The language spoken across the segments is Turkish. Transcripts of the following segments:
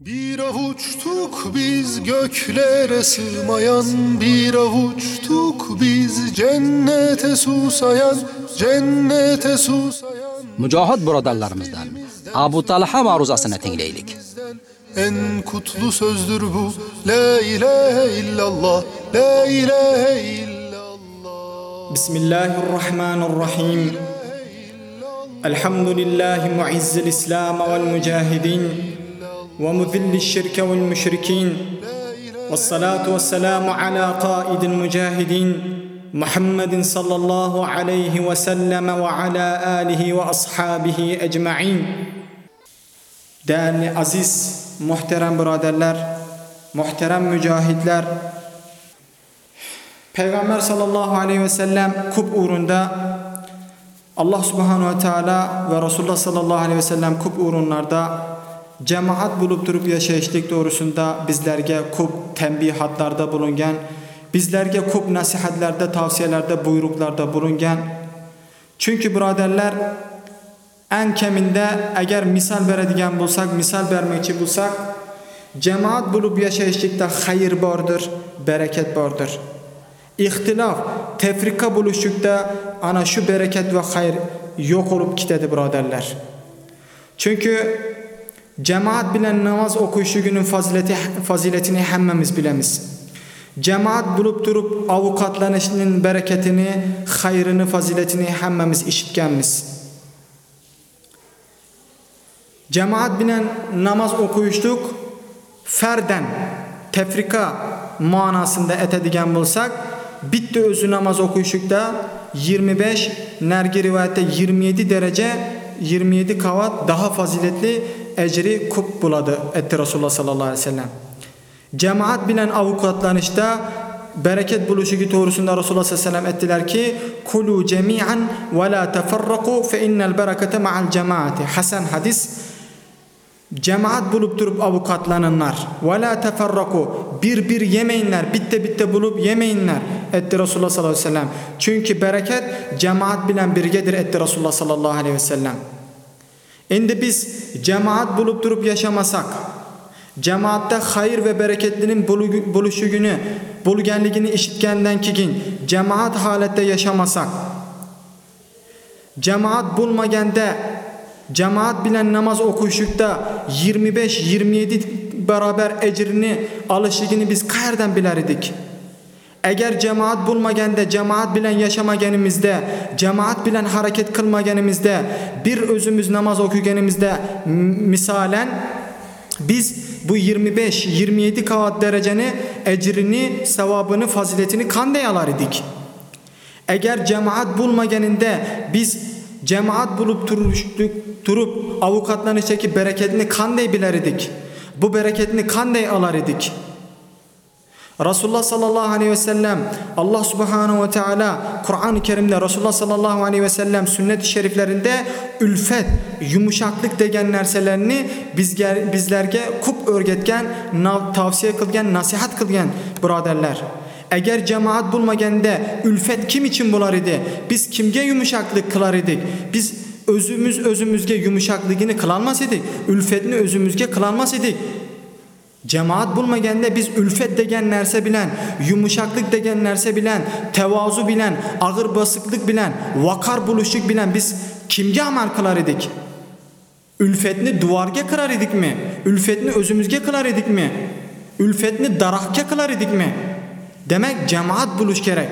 Bir avuçtuk biz göklere sığmayan Bir avuçtuk biz cennete susayan Cennete susayan. Mücahid buradarlarımızdan Abu Talha maruzasını dinleylik En kutlu sözdür bu. La ilahe illallah La ilahe illallah. Bismillahirrahmanirrahim. Elhamdülillahi muizzil İslam vel mücahidin ومذل الشرك والمشركين والصلاة والسلام على قائد المجاهدين محمد صلى الله عليه وسلم وعلى آله وأصحابه أجمعين Değerli aziz, muhterem braderler, muhterem mücahitler, Peygamber sallallahu aleyhi ve sellem kup uğrunda Allah subhanahu ve teala ve Resulullah sallallahu aleyhi ve sellem kup uğrunlarda jamoat bo'lib turib yashashlik to'g'risida bizlarga ko'p tanbihatlarda bo'lingan, bizlarga ko'p nasihatlarda, tavsiyalarda, buyruqlarda bo'lingan. Chunki birodarlar, eng kaminda agar misol beradigan bo'lsak, misol bermoqchi bo'lsak, jamoat bo'lib yashashlikda xayr bordir, barakat bordir. Ixtilof, tafriqa bo'lishlikda ana shu barakat va xayr yo'q bo'lib ketadi, birodarlar. Chunki cemaat bilen namaz okuyuşu günün fazileti, faziletini hemmemiz bilemiz. Cemaat bulup durup avukatlanışının bereketini, hayrını, faziletini hemmemiz işitkenmiz. Cemaat bilen namaz okuyuşluk ferden, tefrika manasında etedigen bulsak bitti özü namaz okuyuşukta 25 nergi rivayette 27 derece 27 kavat daha faziletli ecri kup buladı etti Resulullah sallallahu aleyhi ve sellem. Cemaat bilen avukatlanışta bereket buluşu doğrusunda Resulullah sallallahu aleyhi ve sellem ettiler ki kulu cemi'an ve la teferraku fe innel berekete ma'al cemaati. Hasan hadis Cemaat bulup durup avukatlanınlar. Ve la teferraku. Bir bir yemeyinler. Bitte bitte bulup yemeyinler. Etti Resulullah sallallahu aleyhi ve sellem. Çünkü bereket cemaat bilen birgedir etti Resulullah sallallahu aleyhi ve sellem. Şimdi biz cemaat bulup durup yaşamasak, cemaatte hayır ve bereketlinin buluşu günü, bulgenligini işitkenden gün cemaat halette yaşamasak, cemaat bulmagende Cemaat bilen namaz okuyuşukta 25-27 beraber ecrini alışıgını biz kayerden bilerdik. Eğer cemaat bulmaganda cemaat bilen yaşamagenimizde, cemaat bilen hareket kılmagenimizde, bir özümüz namaz okugenimizde misalen biz bu 25-27 kavat dereceni, ecrini, sevabını, faziletini kande alar idik. Eğer cemaat bulmageninde biz cemaat bulup turuştuk, turup avukatlanıştaki bereketini kandey biler idik. Bu bereketini kandey alar idik. Resulullah sallallahu aleyhi ve sellem Allah subhanahu ve teala Kur'an-ı Kerim'de Resulullah sallallahu aleyhi ve sellem sünnet-i şeriflerinde ülfet, yumuşaklık degen nerselerini bizler, bizlerge kup örgetken, tavsiye kılgen, nasihat kılgen braderler. Eğer cemaat bulmaganda ülfet kim için bular idi? Biz kimge yumuşaklık kılar idik? Biz özümüz özümüzge yumuşaklığını kılanmaz idik. Ülfetini özümüzge kılanmaz idik. Cemaat bulmaganda biz ülfet degen nerse bilen, yumuşaklık degen nerse bilen, tevazu bilen, ağır basıklık bilen, vakar buluşuk bilen biz kimge amal kılar idik? Ülfetini duvarge kılar idik mi? Ülfetini özümüzge kılar idik mi? Ülfetini darahke kılar idik mi? Demek cemaat buluş gerek.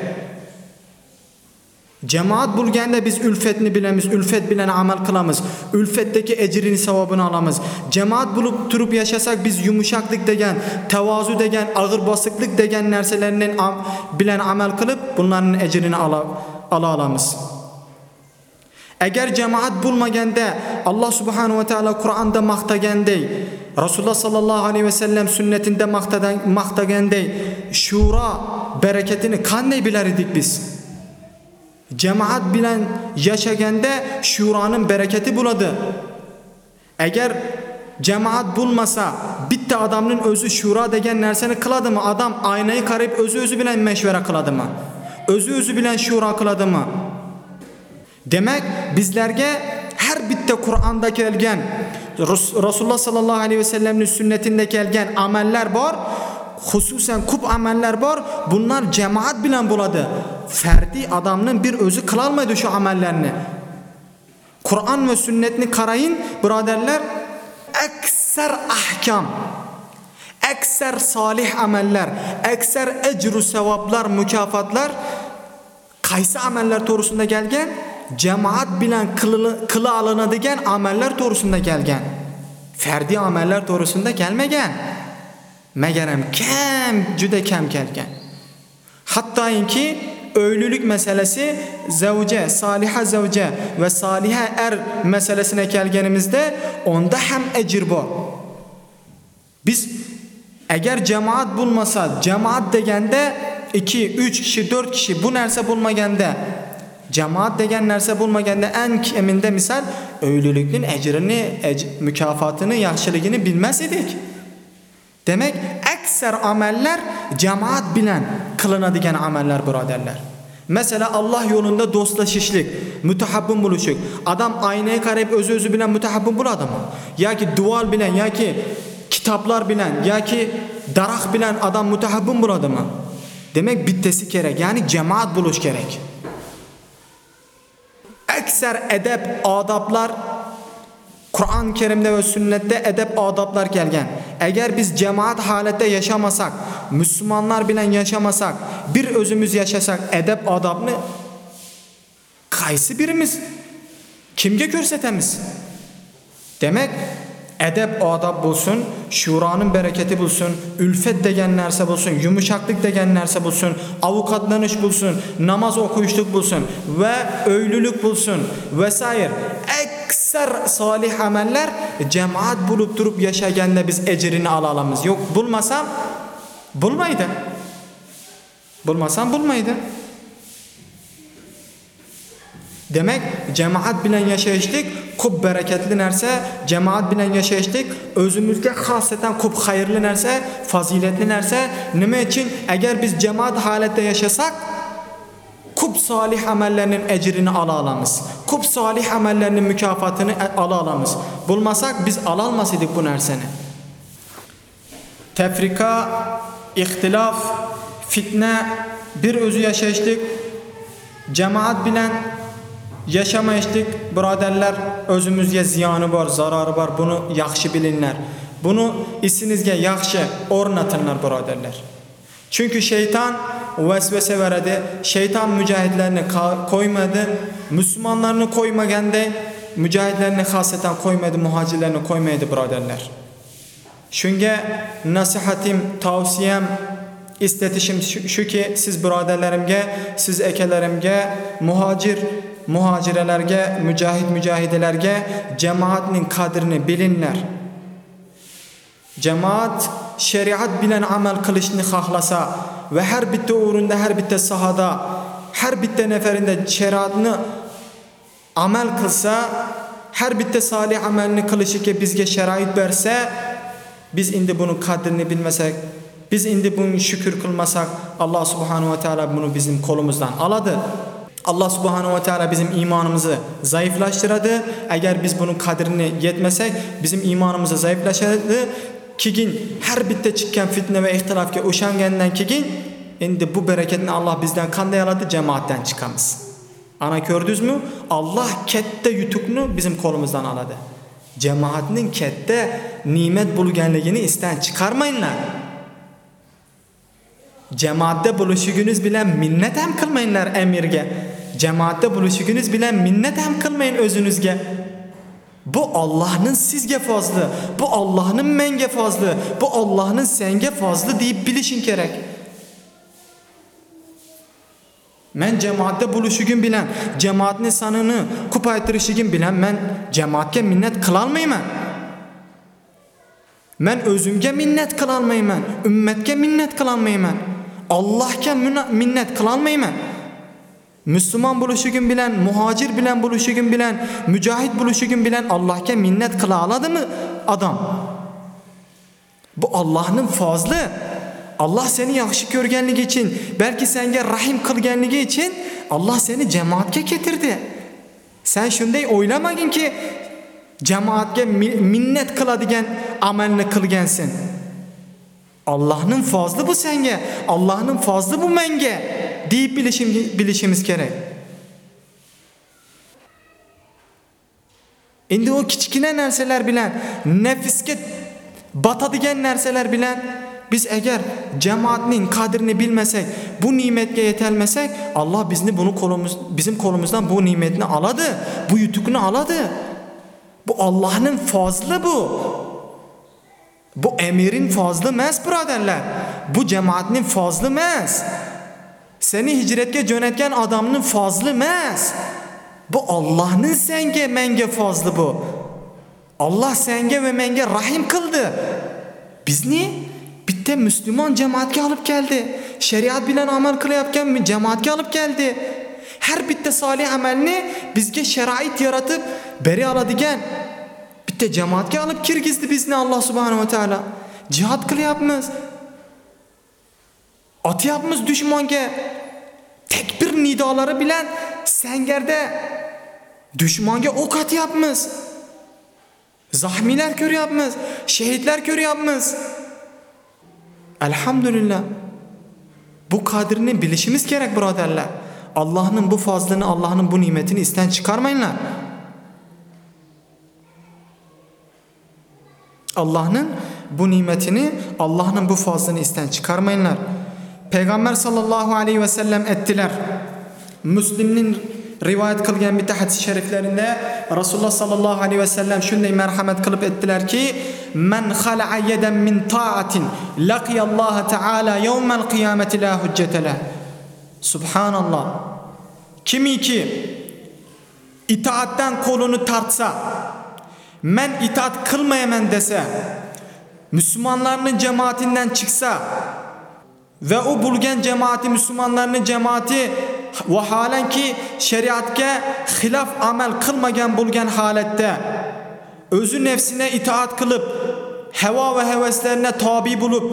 Cemaat bulganda biz ülfetini bilemiz, ülfet bilen amel kılamız. Ülfetteki ecrini sevabını alamız. Cemaat bulup turup yaşasak biz yumuşaklık degen, tevazu degen, ağır basıklık degen nerselerinin am bilen amel kılıp bunların ecrini ala, ala alamız. Eğer cemaat bulmaganda Allah subhanahu ve teala Kur'an'da maktagandey, Resulullah sallallahu aleyhi ve sellem sünnetinde maktagandey, şura bereketini kanday biler idik biz. Cemaat bilen yaşaganda şuranın bereketi buladı. Eğer cemaat bulmasa bitti adamın özü şura degen nerseni kıladı mı? Adam aynayı karayıp özü özü bilen meşvere kıladı mı? Özü özü bilen şura kıladı mı? Demek bizlerge her bitte Kur'an'da kelgen Rus- Resulullah sallallahu aleyhi ve sellem'in sünnetinde gelgen ameller var. Hususen kup ameller var. Bunlar cemaat bilen buladı. Ferdi adamın bir özü kılalmaydı şu amellerini. Kur'an ve sünnetini karayın braderler ekser ahkam ekser salih ameller ekser ecru sevaplar mükafatlar qaysi ameller to'g'risida kelgan jamoat bilan qili qila olinadigan ameller to'g'risida kelgan fardiy ameller to'g'risida kelmagan magaram kam juda kam kelgan hattoki öylülük meselesi zavja, saliha zavja ve saliha er meselesine kelganimizda onda ham ecir bor. Biz agar jamoat bo'lmasa, jamoat deganda 2, 3 kishi, 4 kishi bu narsa bo'lmaganda jamoat degan narsa bo'lmaganda en keminde misal öylülüknin ecrini, ec mükafatını, yaxshiligini bilmas edik. Demek ekser ameller cemaat bilen kılınadigan ameller birodarlar. Mesela Allah yolunda dostlaşışlık, mütehabbin buluşuk. Adam aynaya karayıp özü özü bilen mütehabbin buladı mı? Ya ki dual bilen, ya ki kitaplar bilen, ya ki darak bilen adam mütehabbin buladı mı? Demek bittesi gerek. Yani cemaat buluş gerek. Ekser edep, adaplar Kur'an-ı Kerim'de ve sünnette edep adaplar gelgen. Eğer biz cemaat halette yaşamasak, Müslümanlar bilen yaşamasak, bir özümüz yaşasak edep adabını kaysı birimiz kimge görsetemiz? Demek edep adab bulsun, şuranın bereketi bulsun, ülfet degen narsa bulsun, yumuşaklık degen narsa bulsun, avukatlanış bulsun, namaz okuyuşluk bulsun ve öylülük bulsun vesaire. Ekser salih ameller cemaat bulup durup yaşaganda biz ecrini alalımız. Yok bulmasam bulmaydı. Bulmasam bulmaydı. Demek cemaat bilen yaşayıştık ko'p bereketli narsa, cemaat bilen yaşayıştık özümüzge xosatan ko'p xayrli narsa, faziletli narsa. Nima uchun agar biz cemaat holatda yashasak ko'p solih amallarning ecrini ala olamiz. Ko'p solih amallarning mukofotini ala olamiz. Bo'lmasak biz ala olmas edik bu narsani. Tefrika, ixtilof, fitna bir o'zi yashashlik jamoat bilan Yaşamayışdık birodarlar özümüzge ziyoni bor, zarari bor. Buni yaxshi bilinglar. Buni esinizga yaxshi o'rnatinglar birodarlar. Chunki shayton vasvasa beradi. Shayton mujohidlarni qo'ymadi, musulmonlarni qo'ymaganda mujohidlarni xosatan qo'ymadi, muhojirlarni qo'ymaydi birodarlar. Shunga nasihatim, tavsiyam istetishim shuki siz birodarlarimga, siz akalarimga muhojir muhacirələrə, mücahid mücahidelərə cemaatnin qadrini bilinlər. Cemaat şeriat bilen amel kılışını xahlasa ve her bitte uğrunda, her bitte sahada, her bitte neferinde şeriatını amel kılsa, her bitte salih amelini kılışı ki bizge şerait verse, biz indi bunun kadrini bilmesek, biz indi bunu şükür kılmasak, Allah subhanahu ve teala bunu bizim kolumuzdan aladı. Allah subhanahu ve teala bizim imanımızı zayıflaştırdı. Eğer biz bunun kadrini yetmesek bizim imanımızı zayıflaştırdı. Kigin her bitte çıkan fitne ve ihtilafga o'shangandan keyin endi bu bereketini Allah bizden qanday oladi cemaatten chiqamiz. Ana ko'rdingizmi? Allah katta yutuqni bizim qo'limizdan oladi. Jamoatning katta ne'mat bo'lganligini isdan chiqarmanglar. Jamoatda bo'lishiginiz bilan minnat ham qilmanglar amirga. Jamoatda bo'lishiginiz bilan minnat ham qilmang o'zingizga. Bu Allohning sizga fazlı, bu Allohning menga fazlı, bu Allohning senga fazlı deyip bilishing kerak. Men jamoatda bo'lishigim bilan, jamoatning sonini ko'paytirishigim bilan men jamoatga minnat qila olmayman. Men o'zimga minnat qila olmayman, ummatga minnat qila olmayman. Allohga minnat qila olmayman. Müslüman buluşugim bilen, muhacir bilen buluşugim bilen, mücahit buluşugim bilen Allah'a minnet kıla aladı mı adam? Bu Allah'ın fazlı. Allah seni yaxshi ko'rganligi için, belki senga rahim qilganligi için Allah seni cemaatga getirdi. Sen shunday o'ylamagin ki jamoatga mi- minnat qiladigan amalni qilgansan Allohning fazli bu senga Allohning fazli bu menga deyib bilishim, bilishimiz kerak endi o kichkina narsalar bilan nafsga batadigan narsalar bilan biz agar jamoatning qadrini bilmasak bu ne'matga yetolmasak Alloh bizni buni qo'limiz bizim qo'limizdan bu ne'matni oladi bu yutuqni oladi bu Allohning fazli bu bu emirin fazli emas birodarlar bu jamoatning fazli emas seni hijratga jo'natgan odamning fazli emas bu Allohning senga menga fazli bu. Alloh senga va menga rahim qildi bizni bitta musulmon jamoatga olib keldi shariat bilan amal qilayotgan jamoatga olib keldi har bitta solih amalni bizga sharoit yaratib bera oladigan bitta jamoatga olib kirgizdi bizni Alloh subhanahu va taolo jihad qilyapmiz otyapmiz dushmonga takbir nidolari bilan sangarda dushmonga o'q otyapmiz zahmiylar ko'ryapmiz shahidlar ko'ryapmiz alhamdulillah bu qadrini bilishimiz kerak birodarlar Allohning bu fazlini Allohning bu ne'matini isdan chiqarmanglar Allohning bu ne'matini Allohning bu fazlini isdan chiqarmanglar payg'ambar sollallohu alayhi vasallam aytdilar muslimning rivoyat qilgan bitta hadis shariflarida rasululloh sollallohu alayhi vasallam shunday marhamat qilib aytdilarki man khala'a yadan min ta'atin laqiyalloha ta'ala yawmal qiyamati la hujjata lah. Subhanalloh kimiki itoatdan qo'lini tortsa men itoat qilmayman desa musulmonlarning jamoatidan chiqsa va u bo'lgan jamoati musulmonlarning jamoati vaholanki shariatga xilof amal qilmagan bo'lgan holatda o'zi nafsine itoat qilib havo va havaslarına tobi bo'lib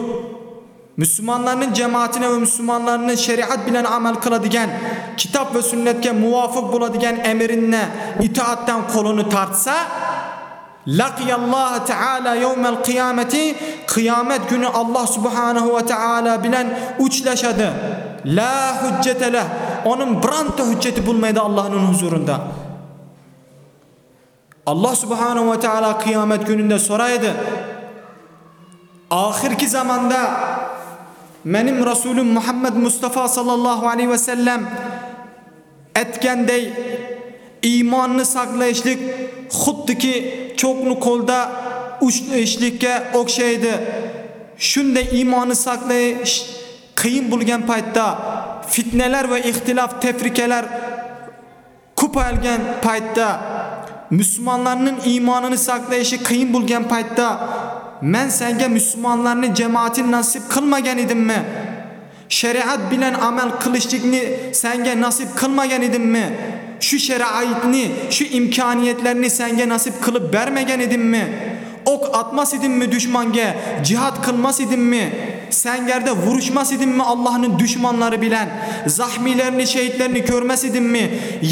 musulmonlarning jamoatini va musulmonlarning shariat bilan amal qiladigan kitob va sunnatga muvofiq bo'ladigan amrinni itoatdan qo'lini tortsa laqiyallohu taala yawmal qiyamati qiyomat kuni Alloh subhanahu va taala bilan uchlashadi la hujjata lah onun bironta hujjati bo'lmaydi Allohning huzurida Alloh subhanahu va taala qiyomat kunida so'raydi oxirgi zamonda menim Rasulim Muhammad Mustafa sallallohu alayhi va sallam aytganday iymonni saqlashlik xuddiki cho'qni qo'lda ushlashlikka o'xshaydi shunday iymonni saqlash qiyin bo'lgan paytda fitnalar va ixtilof tefrikalar ko'paygan paytda musulmonlarning iymonini saqlashi qiyin bo'lgan paytda men senga musulmonlarning jamoatini nasib qilmagan edimmi? Shariat bilan amal qilishlikni senga nasib qilmagan edimmi shu sharoitni shu imkoniyatlarni senga nasib qilib bermagan edimmi ok atmas edimmi dushmonga jihad qilmas edimmi sangarda vurushmas edimmi Allohning dushmonlari bilan zahmiylarni shahidlarni ko'rmas edimmi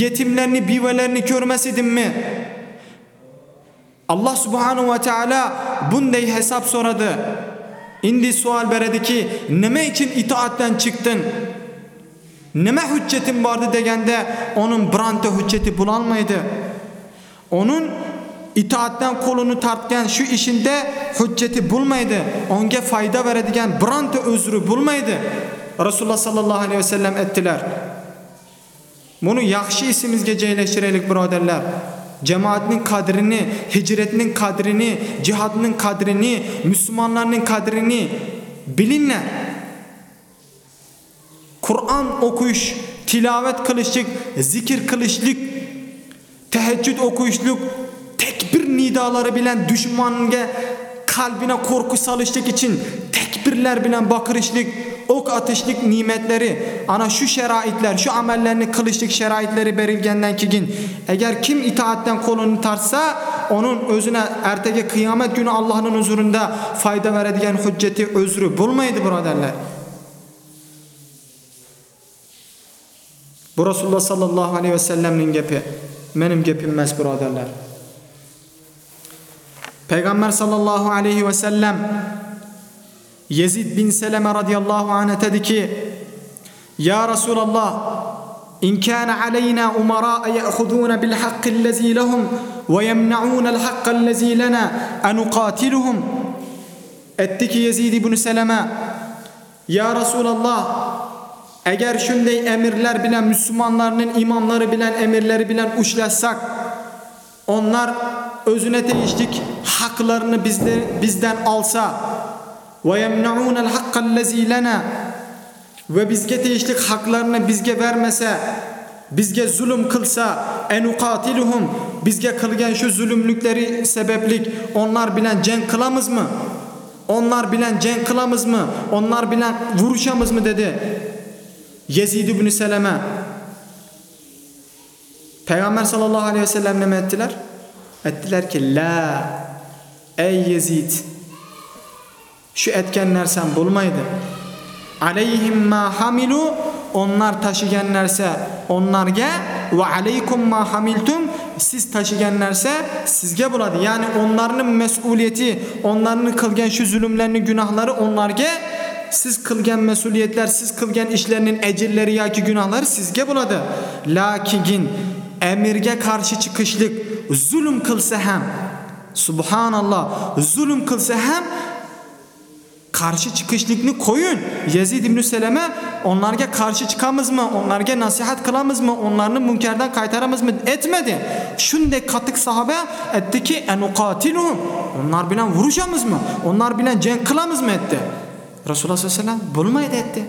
yetimlarni bevalarni ko'rmas edimmi Alloh subhanahu va taolo bunday hisob so'radi endi savol beradiki nima uchun itoatdan chiqdin nima hujjatim bordi deganda onun bironta hujjati bo'lolmaydi onun itoatdan qo'lini tortgan shu ishinde hujjati bo'lmaydi unga foyda beradigan bironta o'zri bo'lmaydi rasululloh sollallohu alayhi vasallam aytdilar buni yaxshi esimizga joylashtiraylik birodarlar jamoatning qadrini hijratning qadrini jihadning qadrini musulmonlarning qadrini bilinglar Qur'on o'qish tilovat qilishlik zikr qilishlik tahajjud o'qishlik takbir nidolari bilan dushmonga qalbina qo'rqu solishlik uchun takbirlar bilan baqirishlik o'q atishlik ne'matlari ana shu sharoitlar shu amallarni qilishlik sharoitlari berilgandan keyin agar kim itoatdan qo'lini tortsa onun o'zina ertaga qiyomat kuni Allohning huzurida foyda beradigan hujjati o'zri bo'lmaydi birodarlar Bu Rasululloh sallallohu alayhi vasallamning gapi, mening gapim emas birodarlar. Peygamber sallallahu aleyhi ve sellem Yezid bin Seleme radıyallahu anh dedi ki Ya Resulallah İn kana aleyna umara ya'khudun bil haqqi allazi lahum ve yemna'un al haqqa allazi lana an nuqatiluhum Etti ki Yezid ibn Seleme Ya Resulallah eğer şunday emirler bilen Müslümanların imamları bilen emirleri bilen uçlaşsak onlar özüne değiştik haklarını bizden, bizden alsa ve yemna'unel hakkallezi lena ve bizge değiştik haklarını bizge vermese bizge zulüm kılsa enukatiluhum bizge kılgen şu zulümlükleri sebeplik onlar bilen cenk kılamız mı? Onlar bilen cenk kılamız mı? Onlar bilen vuruşamız mı dedi. Yezid ibn Seleme Peygamber sallallahu aleyhi ve sellem ne mi ettiler? Ettiler ki la ey Yezid şu etkenler sen bulmaydı. Aleyhim ma hamilu onlar taşıgenlerse onlarga ve aleykum ma hamiltum siz taşıgenlerse sizge buladı. Yani onların mesuliyeti, onların kılgen şu zulümlerini, günahları onlarga siz kılgen mesuliyetler, siz kılgen işlerinin ecirleri ya ki günahları sizge buladı. Lakin emirge karşı çıkışlık zulüm kılsa hem Subhanallah zulüm kılsa hem karşı çıkışlıkını koyun. Yezid İbn Seleme onlarga karşı çıkamız mı? Onlarga nasihat kılamız mı? Onlarını münkerden kaytaramız mı? Etmedi. Şunday katık sahabe etti ki enukatiluhum. Onlar bilen vuruşamız mı? Onlar bilen cenk kılamız mı etti? Aleyhi ve sellem bulmaydı etti.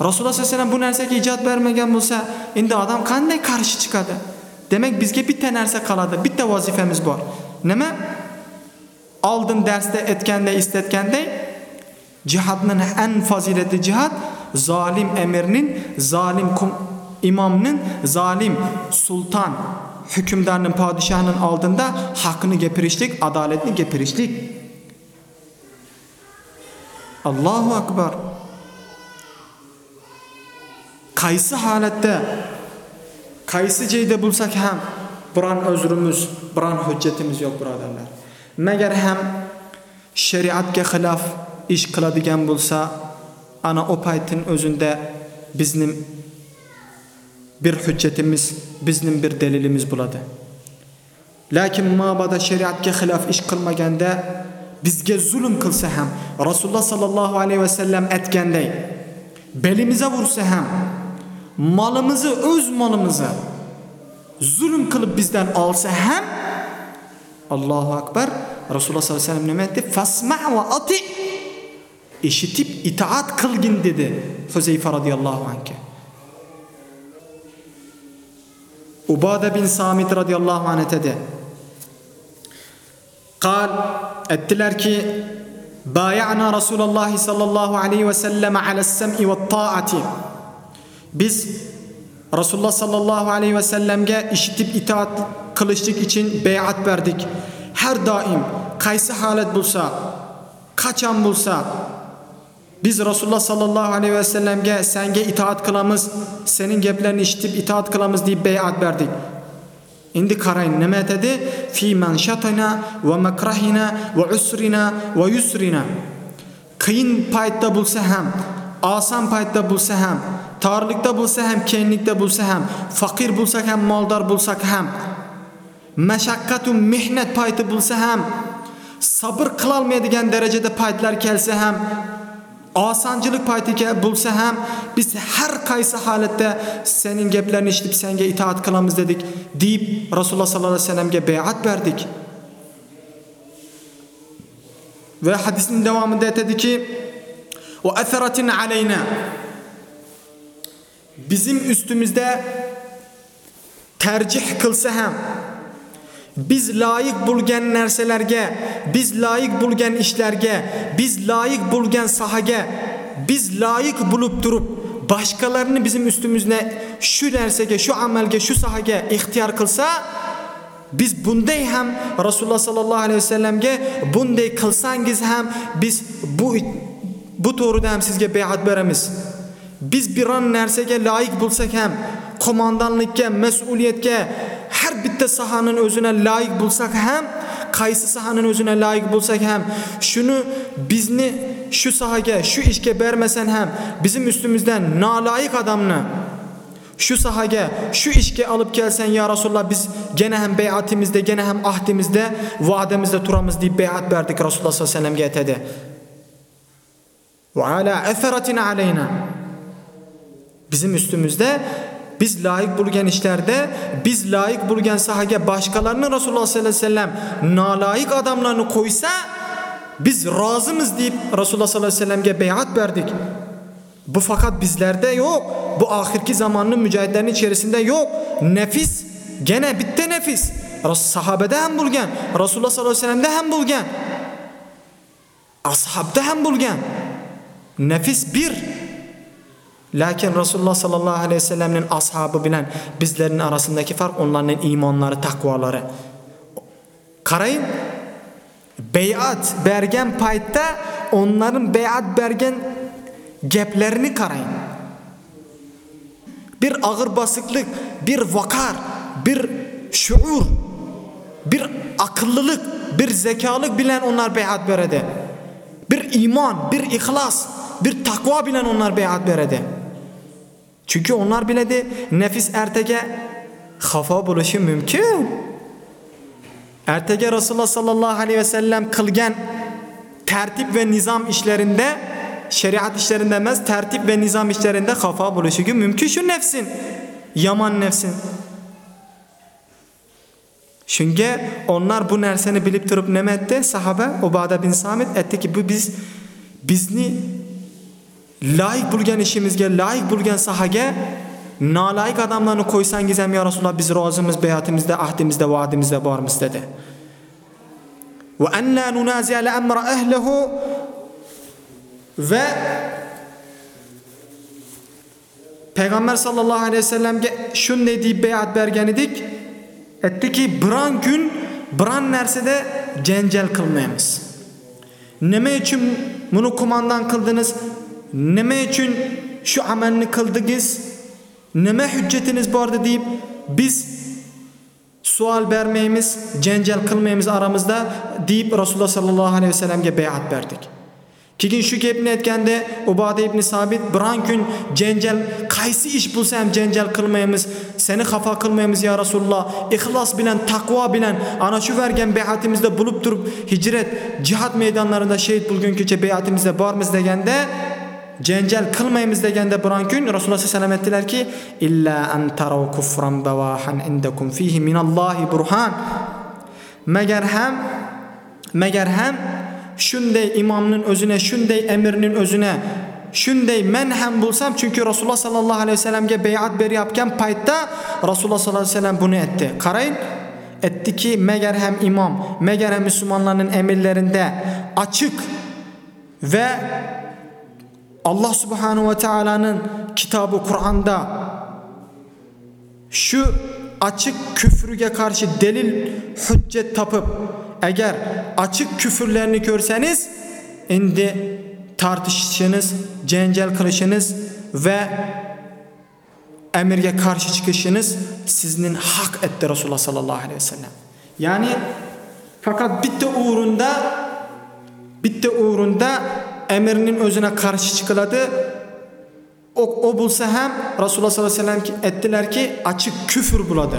Resulullah sallallahu aleyhi ve sellem bu narsaga ijod bermagan bo'lsa, endi odam qanday qarshi chiqadi? Demak, bizga bitta narsa qoladi, bitta vazifamiz bor. Nima? Oldin darsda aytganday, islatganday, jihadning en faziletli jihad zolim emirning, zolim imomning, zolim sulton, hukmdorning, podshohning oldinda haqni gapirishlik, adolatni gapirishlik. Allahu akbar. Qaysi holatda, qaysi joyda bo'lsak ham biron o'zrimiz, biron hujjatimiz yo'q, birodarlar. Magar ham shariatga xilof ish qiladigan bo'lsa, ana o paytning o'zida bizning bir hujjatimiz, bizning bir dalilimiz bo'ladi. lekin mabada shariatga xilof ish qilmaganda bizga zulm qilsa ham Rasululloh sallallohu alayhi vasallam aytganday belimize vursa ham malımızı öz malımızı zulm qilib bizdan olsa ham Allohu akbar Rasululloh sallallohu alayhi vasallam nima aytdi? Fasma va ati eshitib itoat qilgin dedi Huzayfa radhiyallohu anhu. Ubada bin Samit radhiyallohu anhu dedi. Kal ettiler ki Bayana Resulullah sallallahu aleyhi ve sellem alessem'i ve taati. Biz Resulullah sallallahu aleyhi ve sellem'e işitip itaat kılıçlık için beyat verdik. Her daim kaysı halet bulsa, kaçan bulsa biz Resulullah sallallahu aleyhi ve sellem'e senge itaat kılamız, senin geplerini işitip itaat kılamız diye beyat verdik. Endi qarang nima aytadi? Fi manshatana va makrahina va usrina va yusrina. Qiyin paytda bo'lsa ham, oson paytda bo'lsa ham, torlikda bo'lsa ham, kenglikda bo'lsa ham, faqir bo'lsak ham, moldor bo'lsak ham, mashaqqat va mehnat payti bo'lsa ham, sabr qila olmaydigan darajada paytlar kelsa ham, osonchilik paytiga bo'lsa ham biz har qaysi holatda sening gaplarini eshitib senga itoat qilamiz dedik deb Rasululloh sallallohu alayhi vasallamga bay'at berdik. Va hadisning davomida aytadiki: "Va atharatin alayna" Bizim üstümüzde tercih qilsa ham biz loyiq bo'lgan narsalarga, biz loyiq bo'lgan ishlarga, biz loyiq bo'lgan sohaga, biz loyiq bo'lib turib boshqalarni bizim üstümüzde shu narsaga, shu amalga, shu sohaga ixtiyor qilsa, biz bunday ham Rasululloh sallallohu alayhi vasallamga bunday qilsangiz ham biz bu bu to'g'rida ham sizga bay'at beramiz. Biz biron narsaga loyiq bo'lsak ham, qo'mondonlikka, mas'uliyatga har bitta sohaning o'zine loyiq bo'lsak ham qaysi sahanın özüne layık bulsak hem şunu bizni şu sahaga şu işke bermesen hem bizim üstümüzden nalayık adamını şu sahaga şu işke alıp gelsen ya Resulullah biz gene hem beyatimizde gene hem ahdimizde vaademizde turamız deyip beyat verdik Resulullah sallallahu aleyhi ve sellem'e etedi. Ve ala eferatina aleyna. Bizim üstümüzde biz layık bulgen işlerde biz layık bulgen sahaga başkalarının Resulullah sallallahu aleyhi ve sellem nalayık adamlarını koysa biz razımız deyip Resulullah sallallahu aleyhi ve sellem'e beyat verdik. Bu fakat bizlerde yok. Bu ahirki zamanın mücahitlerin içerisinde yok. Nefis gene bitti nefis. Sahabede hem bulgen. Resulullah sallallahu aleyhi ve sellem'de hem bulgen. Ashabda hem bulgen. Nefis bir. Lakin Resulullah sallallahu aleyhi ve sellem'in ashabı bilen bizlerin arasındaki fark onların imanları, takvaları. Karayın beyat bergen payda onların beyat bergen geplerini karayın. Bir ağır basıklık, bir vakar, bir şuur, bir akıllılık, bir zekalık bilen onlar beyat berede. Bir iman, bir ihlas, bir takva bilen onlar beyat berede. Çünkü onlar biledi nefis buluşu mümkün. Ertege Resulullah sallallahu aleyhi ve sellem kılgen tertip ve nizam işlerinde şeriat işlerinde demez tertip ve nizam işlerinde kafa buluşu gün mümkün. Şu nefsin yaman nefsin. Çünkü onlar bu nerseni bilip durup ne etti? Sahabe Ubade bin Samit etti ki bu biz bizni layık bulgen işimizge layık bulgen sahage nalayık adamlarını koysan gizem ya Resulullah biz razımız beyatimizde ahdimizde vaadimizde varmız dedi. Ve enna nunazi'e le emra ehlehu. Ve Peygamber sallallahu aleyhi ve sellem'e şun dediği beyat bergen idik. Etti ki biran gün biran nersede cencel kılmayamız. Neme için Neme için şu amelini kıldınız? Neme hüccetiniz vardı deyip biz sual vermeyimiz, cencel kılmayımız aramızda deyip Resulullah sallallahu aleyhi ve sellem'e beyat verdik. Keyin şu gapni aytganda Ubada ibn Sabit biron kun janjal qaysi ish bo'lsa ham janjal qilmaymiz, seni xafa qilmaymiz ya Rasululloh. Ixlos bilan, taqvo bilan ana shu vergan beyatimizda bo'lib turib hijrat, jihad maydonlarida shahid bo'lguncha beyatimizda bormiz deganda janjal qilmaymiz deganda biron kun Rasululloh sollallohu alayhi vasallam aytdilarki, illa an taraw kufran bawahan indakum fihi minallohi burhan. Magar ham magar ham shunday imomning o'zine shunday emirning o'zine shunday men ham bo'lsam chunki rasululloh sollallohu alayhi vasallamga bayat berayotgan paytda rasululloh sollallohu alayhi vasallam buni aytdi qarang aytdiki magar ham imom magar ham musulmonlarning emirlarida ochiq va alloh subhanahu va taoloning kitobi qur'onda shu açık küfrüge karşı delil hüccet tapıp eğer açık küfürlerini görseniz indi tartışışınız, cencel kılışınız ve emirge karşı çıkışınız sizin hak etti Resulullah sallallahu aleyhi ve sellem. Yani fakat bitti uğrunda bitti uğrunda emirinin özüne karşı çıkıladı o, o bulsa hem Resulullah sallallahu aleyhi ve sellem ettiler ki açık küfür buladı.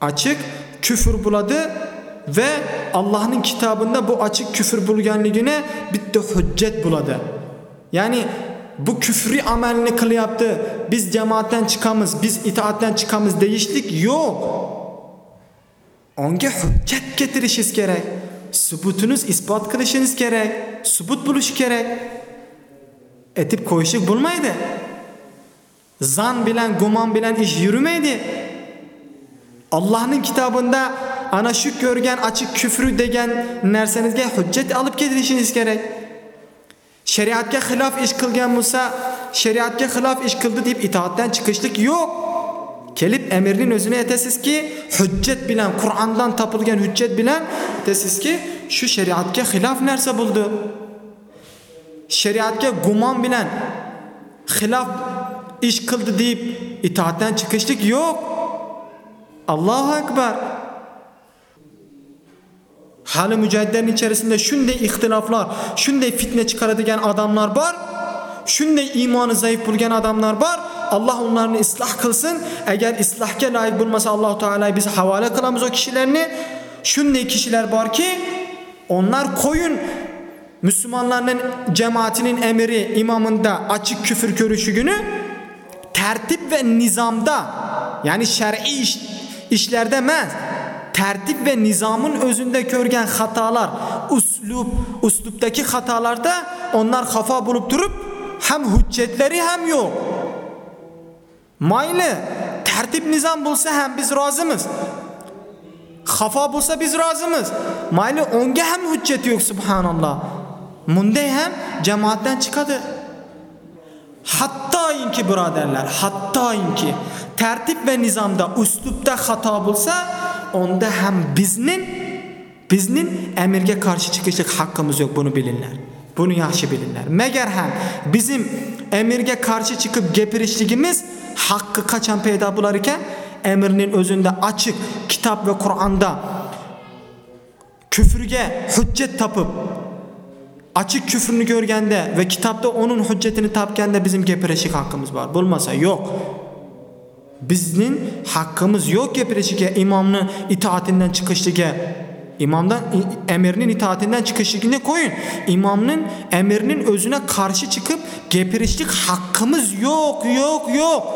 Açık küfür buladı ve Allah'ın kitabında bu açık küfür bulganligine bitti hüccet buladı. Yani bu küfrü amelini kıl yaptı. Biz cemaatten çıkamız, biz itaatten çıkamız değiştik. Yok. Onga hüccet getirişiniz gerek. subutunuz isbot qilishingiz kerak subut bo'lishi kerak. Etib qo'yishlik bo'lmaydi. Zan bilan gumon bilan ish yurmaydi allohning kitobida ana shu ko'rgan ochiq kufru degan narsanizga hujjat olib ketilishingiz kerak. Shariatga xilof ish qilgan bo'lsa shariatga xilof ish qildi deb itoatdan chiqishlik yo'q. Kelip emirinin özüne etesiz ki hüccet bilen Kur'an'dan tapılgan hüccet bilen etesiz ki şu şeriatga xilaf nerse buldu. Şeriatga guman bilen xilaf iş kıldı deyip itaatten çıkışlık yok. Allahu Ekber. Hali mücahidlerin içerisinde şunday ihtilaflar, şunday fitne çıkaradigan adamlar var. Shunday iymoni zaif bo'lgan adamlar bor. Alloh ularni isloh qilsin. Agar islohga loyiq bo'lmasa Alloh taolo biz havola qilamiz o kishilarni. Shunday kishilar borki, onlar koyun Müslümanların cemaatinin emiri imamında açık küfür görüşügünü tertip ve nizamda yani şer'i iş, işlerde emas tertip ve nizamın özünde görgen hatalar uslup usluptaki hatalarda onlar kafa bulup durup hem hüccetleri hem yok mayli tertip nizam bulsa hem biz razımız Xafa bo'lsa biz rozimiz. Mayli unga ham hujjati yo'q subhanalloh. Bunday ham jamoatdan chiqadi. Hattoyinki birodarlar, hattoyinki tartib va nizomda, uslubda xato bo'lsa, onda ham bizning bizning amirga qarshi chiqishlik haqqimiz yo'q, buni bilinglar. Buni yaxshi bilinglar. Magar ham bizim amirga qarshi chiqib gapirishligimiz haqqi qachon paydo bo'lar ekan? Emirnin özünde açık kitap ve Kur'an'da küfürge hüccet tapıp açık küfrünü görgende ve kitapta onun hüccetini tapganda bizim gepirişik hakkımız var. Bulmasa yok. Bizning hakkımız yok gepirişike imamni itaatinden çıkışlige imamdan emirinin itaatinden çıkışligini koyun. İmamın emirinin özüne karşı çıkıp gepirişlik hakkımız yok yok yok.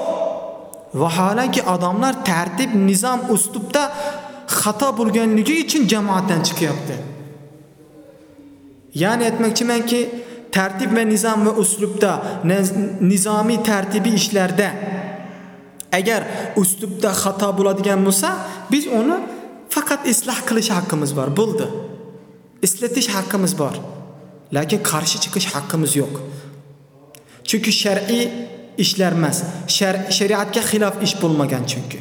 Vaholanki adamlar tertib, nizam, uslubda xato bo'lganligi uchun jamoatdan chiqyapti. Ya'ni aytmoqchimanki, tartib va nizam va uslubda, nizomiy tartibiy ishlarda agar uslubda xato bo'ladigan bo'lsa, biz uni faqat isloh qilish haqqimiz bor, bo'ldi. Eslatish haqqimiz bor. Lekin qarshi chiqish haqqimiz yo'q. Chunki shar'iy ishlar emas. Shariatga xilof ish bo'lmagan chunki.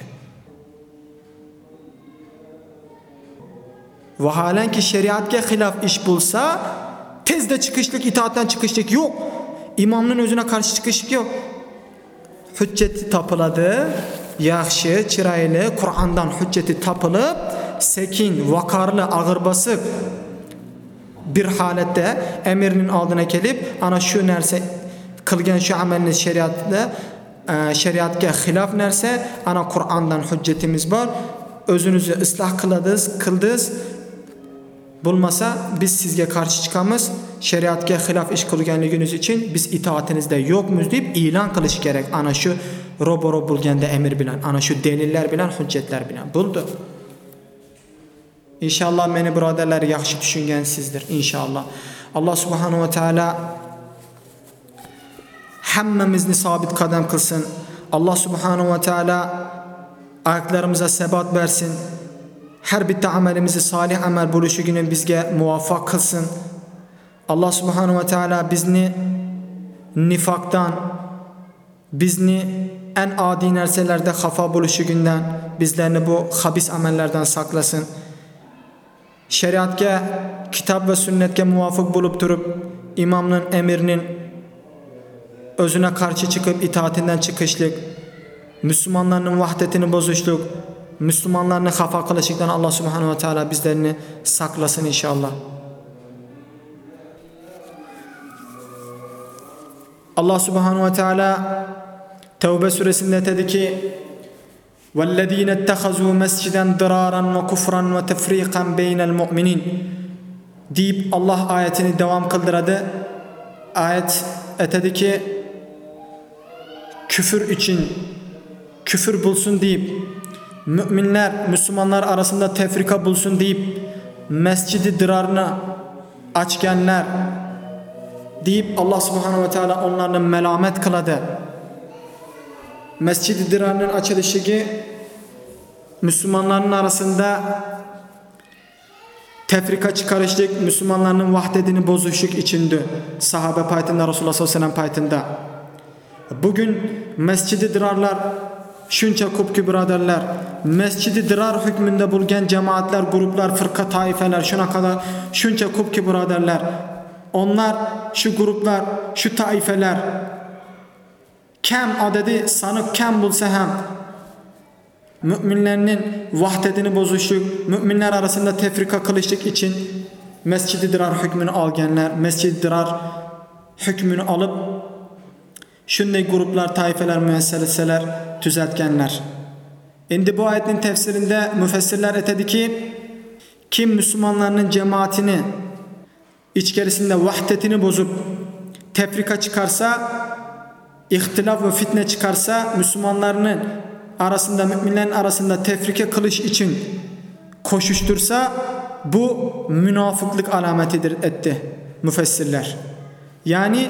Vaholanki shariatga xilof ish bo'lsa, tezda chiqishlik, itoatdan chiqishlik yo'q. Imomning o'zina qarshi chiqishlik yo'q. Hujjati topiladi, yaxshi, chiroyli Qur'ondan hujjati topilib, sekin, og'ir bosiq bir holatda amirning oldiga kelib, ana shu narsa qilgan shu amalni shariatda shariatga xilof narsa ana Qur'ondan hujjatimiz bor o'zinizni isloh qiladiz qildiz bo'lmasa biz sizga qarshi chiqamiz shariatga xilof ish qilganligingiz uchun biz itoatinizda yo'qmiz deb e'lon qilish kerak. Ana shu roboro bo'lganda amir bilan ana shu dalillar bilan hujjatlar bilan. Bo'ldi inshaalloh meni birodarlar yaxshi tushungansizdir inshaalloh alloh subhanahu va taolo hammamizni sobit qadam qilsin alloh subhanahu va taolo oyoqlarimizga sabot bersin har bitta amalimizni solih amal bo'lishligini bizga muvaffaq qilsin alloh subhanahu va taolo bizni nifoqdan bizni en adi narsalarda xafa bo'lishligidan bizlarni bu habis amallardan saqlasin shariatga kitob va sunnatga muvofiq bo'lib turib imomning emirning o'zine qarshi chiqib itoatidan chiqishlik musulmonlarning vahdatini bozishlik musulmonlarni xafa qilishlikdan alloh subhanahu va taolo bizlarni saqlasin inshaalloh alloh subhanahu va taolo tavba surasida aytadiki والذين اتخذوا مسجدا ضرارا وكفرا وتفريقا بين المؤمنين deyib Alloh oyatini davom qildiradi oyat aytadiki küfür için küfür bulsun deyip müminler Müslümanlar arasında tefrika bulsun deyip mescidi dırarına açganlar deyip Allah subhanahu ve teala onlarını melamet kıladı. Mescidi dırarının açılışı Müslümanların arasında tefrika çıkarışlık, Müslümanların vahdetini bozuşluk içindi. Sahabe paytında Resulullah sallallahu aleyhi ve sellem paytında. Bugün mescidi dirarlar shuncha ko'pki birodarlar masjidi dirar hukmida bo'lgan jamoatlar guruhlar firqa toifalar shunaqalar shuncha ko'pki birodarlar onlar shu guruhlar shu toifalar kam adadi soni kam bo'lsa ham müminlerinin vahdetini bozuşluk, müminler arasında tefrika kılışlık için Mescid-i Dirar hükmünü algenler, Mescid-i Dirar hükmünü alıp şunday gruplar, taifeler, müesseseler tüzeltgenler. Endi bu ayetin tefsirinde müfessirler etedi ki kim Müslümanların cemaatini içerisinde vahdetini bozup tefrika çıkarsa ihtilaf ve fitne çıkarsa Müslümanların arasında müminlerin arasında tefrike kılış için koşuştursa bu münafıklık alametidir etti müfessirler. Yani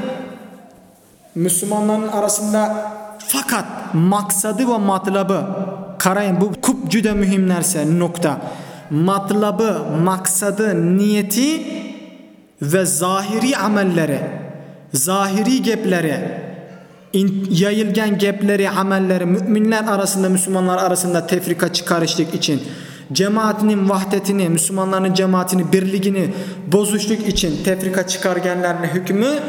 Müslümanların arasında fakat maksadı ve matlabı karayın bu kup cüde mühim nerse nokta. Matlabı, maksadı, niyeti ve zahiri amelleri, zahiri gepleri, yayılgan gepleri, amelleri müminler arasında, Müslümanlar arasında tefrika çıkarışlık için cemaatinin vahdetini, Müslümanların cemaatini, birliğini bozuşluk için tefrika çıkargenlerine hükmü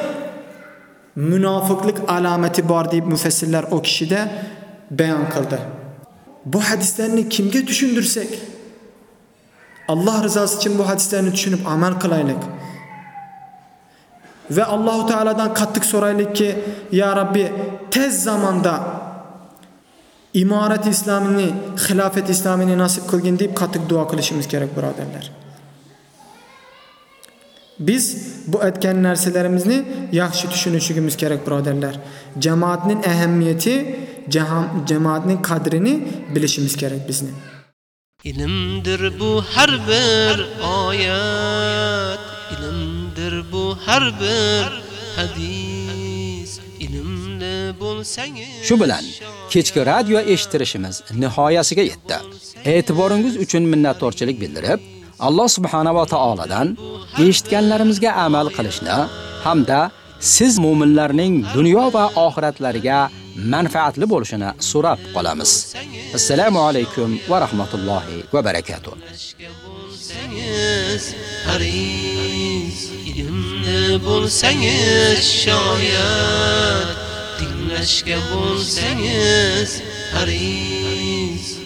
münafıklık alameti var deyip müfessirler o kişide beyan kıldı. Bu hadislerini kimge düşündürsek Allah rızası için bu hadislerini düşünüp amel kılaylık. Ve Allahu Teala'dan kattık soraylık ki ya Rabbi tez zamanda imaret İslamini, hilafet İslamini nasip kılgın deyip kattık dua kılışımız gerek buraderler. Biz bu etken narsalarimizni yaxshi tushunishimiz kerak birodarlar. Jamoatning ahamiyati, jamoatning qadrini bilishimiz kerak bizni. Ilimdir bu har bir bu har bir hadis. Ilimli bo'lsangiz Shu bilan kechki radio eshittirishimiz nihoyasiga yetdi. E'tiboringiz uchun minnatdorchilik bildirib, Alloh subhanahu va taoladan eshitganlarimizga amal qilishni hamda siz mu'minlarning dunyo va oxiratlariga manfaatli bo'lishini so'rab qolamiz. Assalomu alaykum va rahmatullohi va barakatuh. bo'lsangiz shoyat tinglashga bo'lsangiz hariz